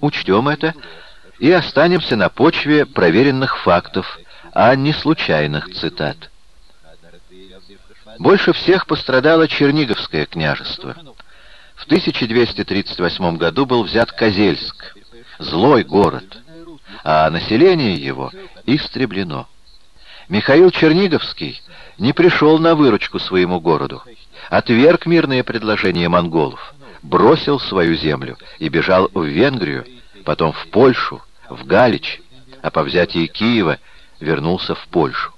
Учтем это и останемся на почве проверенных фактов, а не случайных цитат. Больше всех пострадало Черниговское княжество. В 1238 году был взят Козельск, злой город, а население его истреблено. Михаил Черниговский не пришел на выручку своему городу, отверг мирные предложения монголов, бросил свою землю и бежал в Венгрию, потом в Польшу, в Галич, а по взятии Киева вернулся в Польшу.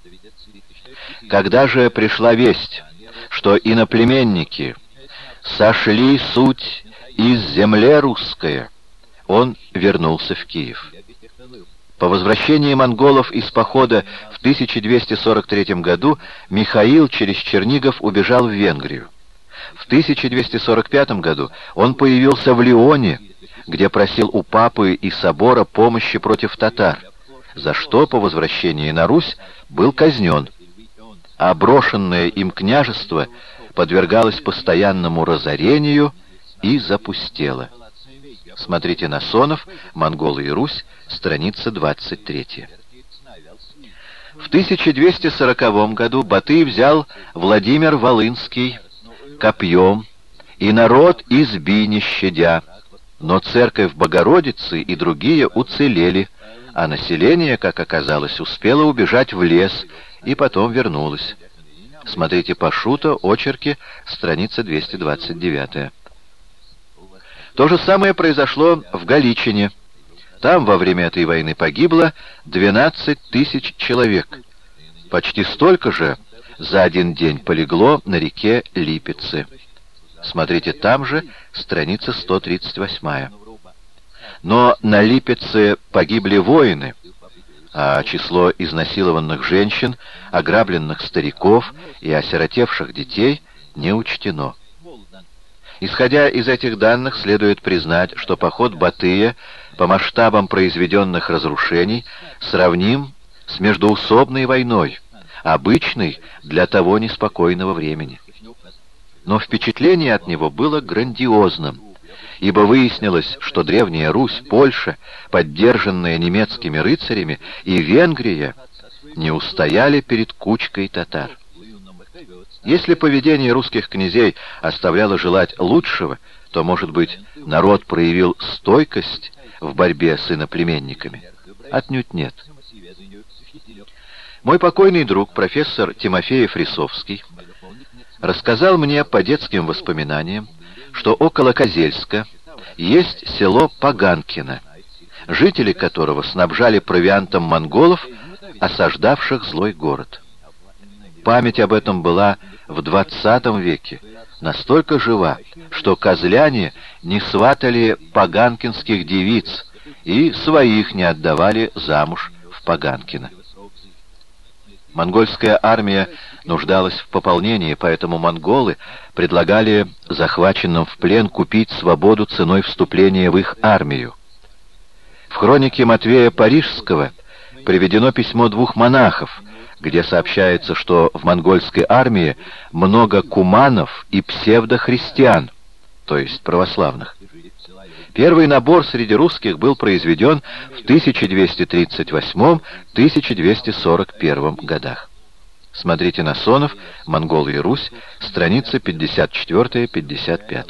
Когда же пришла весть, что иноплеменники сошли суть из земле русская, он вернулся в Киев. По возвращении монголов из похода в 1243 году Михаил через Чернигов убежал в Венгрию. В 1245 году он появился в Лионе, где просил у папы и собора помощи против татар, за что по возвращении на Русь был казнен. А брошенное им княжество подвергалось постоянному разорению и запустело. Смотрите Насонов, «Монголы и Русь», страница 23. В 1240 году Батый взял Владимир Волынский копьем, и народ изби не щадя, но церковь Богородицы и другие уцелели, а население, как оказалось, успело убежать в лес и потом вернулось. Смотрите Пашута, очерки, страница 229. То же самое произошло в Галичине. Там во время этой войны погибло 12 тысяч человек. Почти столько же за один день полегло на реке Липецы. Смотрите там же, страница 138. Но на Липеце погибли воины, а число изнасилованных женщин, ограбленных стариков и осиротевших детей не учтено. Исходя из этих данных, следует признать, что поход Батыя по масштабам произведенных разрушений сравним с междоусобной войной, обычной для того неспокойного времени. Но впечатление от него было грандиозным, ибо выяснилось, что Древняя Русь, Польша, поддержанная немецкими рыцарями, и Венгрия не устояли перед кучкой татар. Если поведение русских князей оставляло желать лучшего, то, может быть, народ проявил стойкость в борьбе с иноплеменниками? Отнюдь нет. Мой покойный друг, профессор Тимофеев Рисовский, рассказал мне по детским воспоминаниям, что около Козельска есть село Паганкино, жители которого снабжали провиантом монголов, осаждавших злой город. Память об этом была в 20 веке настолько жива, что козляне не сватали паганкинских девиц и своих не отдавали замуж в Паганкино. Монгольская армия нуждалась в пополнении, поэтому монголы предлагали захваченным в плен купить свободу ценой вступления в их армию. В хронике Матвея Парижского приведено письмо двух монахов, где сообщается, что в монгольской армии много куманов и псевдохристиан, то есть православных. Первый набор среди русских был произведен в 1238-1241 годах. Смотрите Насонов, «Монголы и Русь», страница 54-55.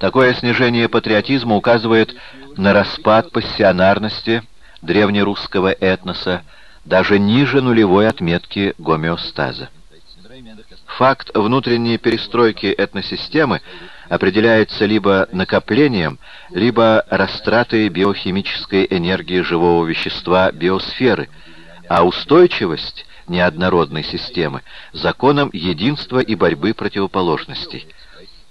Такое снижение патриотизма указывает на распад пассионарности древнерусского этноса, даже ниже нулевой отметки гомеостаза. Факт внутренней перестройки этносистемы определяется либо накоплением, либо растратой биохимической энергии живого вещества биосферы, а устойчивость неоднородной системы – законом единства и борьбы противоположностей –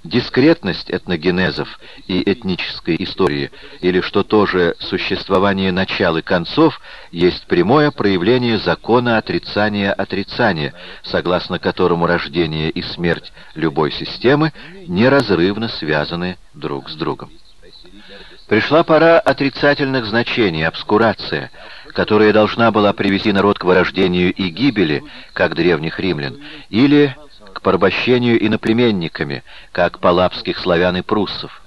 Дискретность этногенезов и этнической истории, или что тоже существование начал и концов, есть прямое проявление закона отрицания отрицания, согласно которому рождение и смерть любой системы неразрывно связаны друг с другом. Пришла пора отрицательных значений, обскурация, которая должна была привести народ к вырождению и гибели, как древних римлян, или к порабощению иноплеменниками, как палапских славян и пруссов.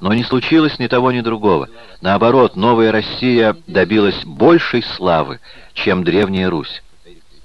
Но не случилось ни того, ни другого. Наоборот, новая Россия добилась большей славы, чем Древняя Русь.